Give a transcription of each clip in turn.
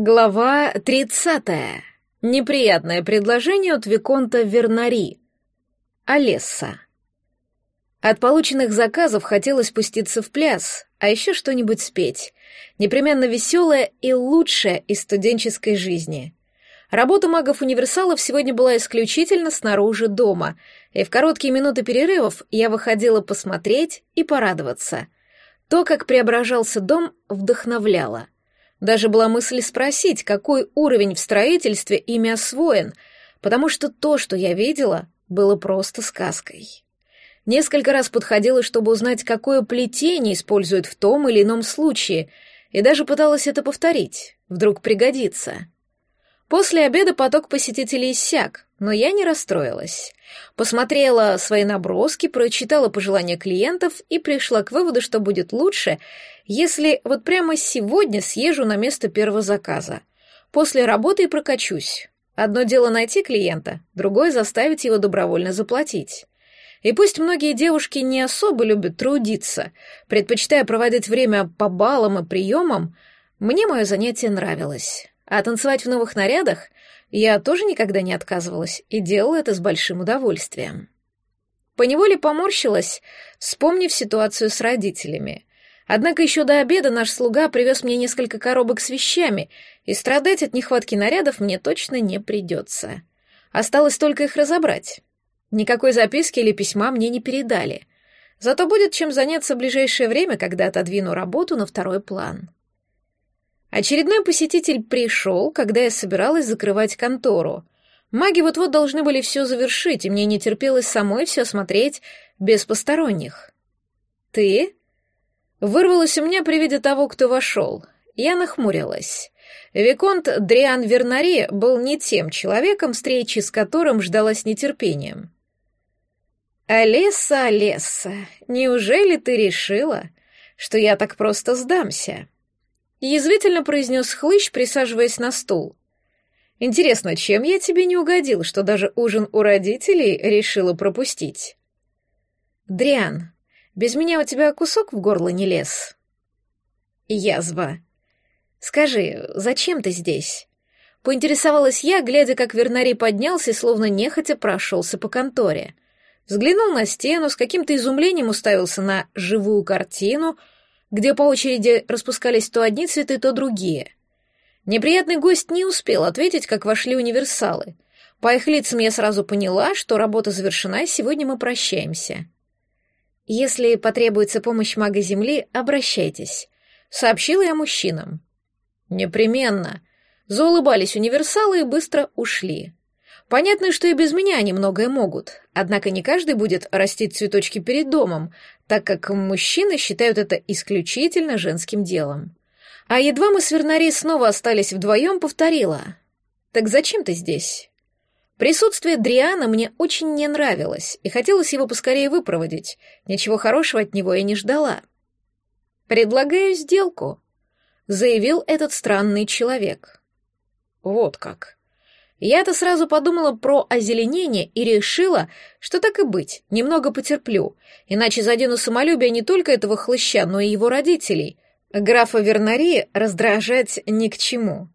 Глава 30. Неприятное предложение от Виконта Вернари. Олесса. От полученных заказов хотелось пуститься в пляс, а еще что-нибудь спеть. Непременно веселое и лучшее из студенческой жизни. Работа магов-универсалов сегодня была исключительно снаружи дома, и в короткие минуты перерывов я выходила посмотреть и порадоваться. То, как преображался дом, вдохновляло — даже была мысль спросить, какой уровень в строительстве ими освоен, потому что то, что я видела, было просто сказкой. Несколько раз подходила, чтобы узнать, какое плетение используют в том или ином случае, и даже пыталась это повторить. Вдруг пригодится. После обеда поток посетителей иссяк, но я не расстроилась. Посмотрела свои наброски, прочитала пожелания клиентов и пришла к выводу, что будет лучше, если вот прямо сегодня съезжу на место первого заказа. После работы и прокачусь. Одно дело найти клиента, другое — заставить его добровольно заплатить. И пусть многие девушки не особо любят трудиться, предпочитая проводить время по балам и приемам, мне мое занятие нравилось. А танцевать в новых нарядах я тоже никогда не отказывалась и делала это с большим удовольствием. Поневоле поморщилась, вспомнив ситуацию с родителями. Однако еще до обеда наш слуга привез мне несколько коробок с вещами, и страдать от нехватки нарядов мне точно не придется. Осталось только их разобрать. Никакой записки или письма мне не передали. Зато будет чем заняться в ближайшее время, когда отодвину работу на второй план. Очередной посетитель пришел, когда я собиралась закрывать контору. Маги вот-вот должны были все завершить, и мне не терпелось самой все смотреть без посторонних. «Ты?» Вырвалось у меня при виде того, кто вошел. Я нахмурилась. Виконт Дриан Вернари был не тем человеком, встречи с которым ждала с нетерпением. «Алесса, Алесса, неужели ты решила, что я так просто сдамся?» Язвительно произнес хлыщ, присаживаясь на стул. «Интересно, чем я тебе не угодил, что даже ужин у родителей решила пропустить?» «Дриан, без меня у тебя кусок в горло не лез?» «Язва. Скажи, зачем ты здесь?» Поинтересовалась я, глядя, как Вернари поднялся и словно нехотя прошелся по конторе. Взглянул на стену, с каким-то изумлением уставился на живую картину — где по очереди распускались то одни цветы, то другие. Неприятный гость не успел ответить, как вошли универсалы. По их лицам я сразу поняла, что работа завершена, и сегодня мы прощаемся. «Если потребуется помощь мага Земли, обращайтесь», — сообщила я мужчинам. «Непременно». Заулыбались универсалы и быстро ушли. Понятно, что и без меня они многое могут, однако не каждый будет растить цветочки перед домом, так как мужчины считают это исключительно женским делом. А едва мы с Вернари снова остались вдвоем, повторила. «Так зачем ты здесь?» Присутствие Дриана мне очень не нравилось, и хотелось его поскорее выпроводить. Ничего хорошего от него я не ждала. «Предлагаю сделку», — заявил этот странный человек. «Вот как», я-то сразу подумала про озеленение и решила, что так и быть, немного потерплю, иначе задену самолюбие не только этого хлыща, но и его родителей. Графа Вернари раздражать ни к чему.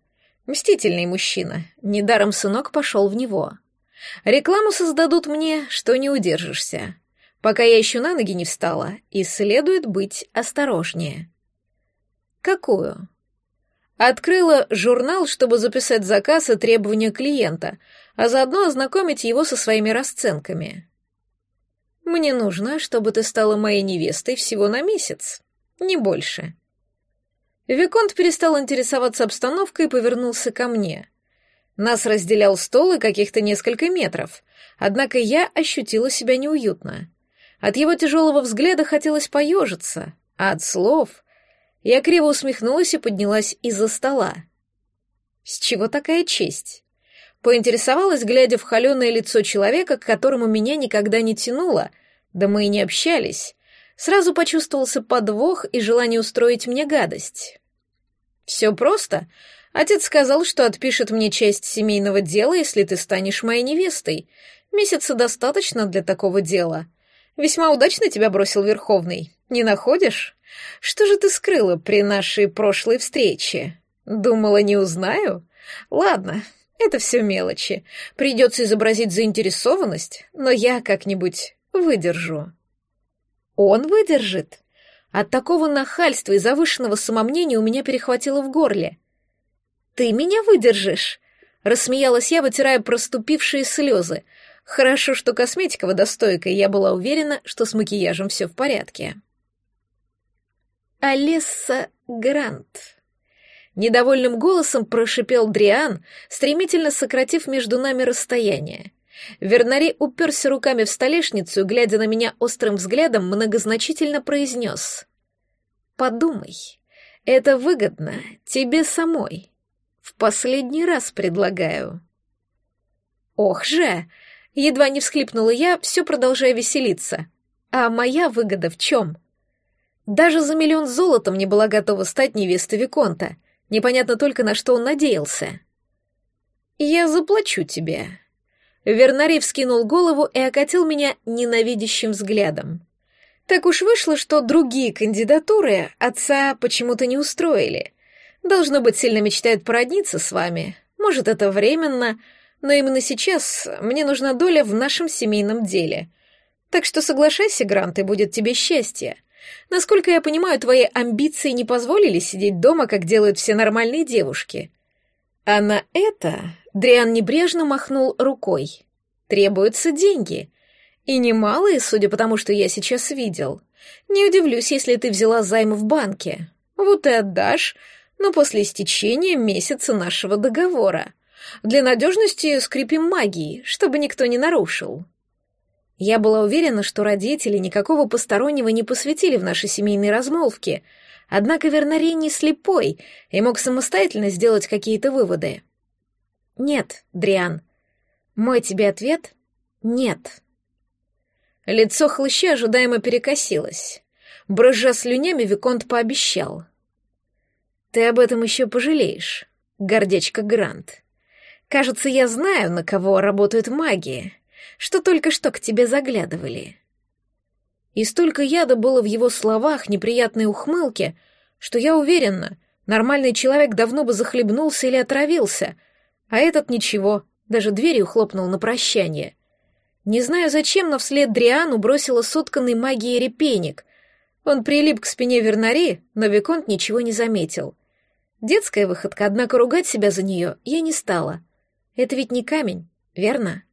Мстительный мужчина, недаром сынок пошел в него. Рекламу создадут мне, что не удержишься. Пока я еще на ноги не встала, и следует быть осторожнее. Какую? Открыла журнал, чтобы записать заказ и требования клиента, а заодно ознакомить его со своими расценками. «Мне нужно, чтобы ты стала моей невестой всего на месяц, не больше». Виконт перестал интересоваться обстановкой и повернулся ко мне. Нас разделял стол и каких-то несколько метров, однако я ощутила себя неуютно. От его тяжелого взгляда хотелось поежиться, а от слов я криво усмехнулась и поднялась из-за стола. С чего такая честь? Поинтересовалась, глядя в холеное лицо человека, к которому меня никогда не тянуло, да мы и не общались. Сразу почувствовался подвох и желание устроить мне гадость. Все просто. Отец сказал, что отпишет мне часть семейного дела, если ты станешь моей невестой. Месяца достаточно для такого дела. Весьма удачно тебя бросил Верховный. Не находишь? Что же ты скрыла при нашей прошлой встрече? Думала, не узнаю? Ладно, это все мелочи. Придется изобразить заинтересованность, но я как-нибудь выдержу. Он выдержит? От такого нахальства и завышенного самомнения у меня перехватило в горле. «Ты меня выдержишь?» — рассмеялась я, вытирая проступившие слезы. Хорошо, что косметика водостойкая, я была уверена, что с макияжем все в порядке. Алесса Грант. Недовольным голосом прошипел Дриан, стремительно сократив между нами расстояние. Вернари уперся руками в столешницу глядя на меня острым взглядом, многозначительно произнес. «Подумай, это выгодно тебе самой. В последний раз предлагаю». «Ох же!» — едва не всхлипнула я, все продолжая веселиться. «А моя выгода в чем?» Даже за миллион золотом не была готова стать невестой Виконта. Непонятно только, на что он надеялся. «Я заплачу тебе». Вернарий вскинул голову и окатил меня ненавидящим взглядом. Так уж вышло, что другие кандидатуры отца почему-то не устроили. Должно быть, сильно мечтает породниться с вами. Может, это временно, но именно сейчас мне нужна доля в нашем семейном деле. Так что соглашайся, Грант, и будет тебе счастье. Насколько я понимаю, твои амбиции не позволили сидеть дома, как делают все нормальные девушки. А на это Дриан небрежно махнул рукой. Требуются деньги. И немалые, судя по тому, что я сейчас видел. Не удивлюсь, если ты взяла займ в банке. Вот и отдашь, но после истечения месяца нашего договора. Для надежности скрипим магией, чтобы никто не нарушил. Я была уверена, что родители никакого постороннего не посвятили в наши семейные размолвки, однако Вернарей не слепой и мог самостоятельно сделать какие-то выводы. «Нет, Дриан. Мой тебе ответ — нет». Лицо хлыща ожидаемо перекосилось. Брызжа слюнями, Виконт пообещал. «Ты об этом еще пожалеешь, гордечка Грант. Кажется, я знаю, на кого работает магия» что только что к тебе заглядывали. И столько яда было в его словах, неприятной ухмылке, что я уверена, нормальный человек давно бы захлебнулся или отравился, а этот ничего, даже дверью хлопнул на прощание. Не знаю зачем, но вслед Дриану бросила сотканный магией репейник. Он прилип к спине Вернари, но Виконт ничего не заметил. Детская выходка, однако ругать себя за нее я не стала. Это ведь не камень, верно?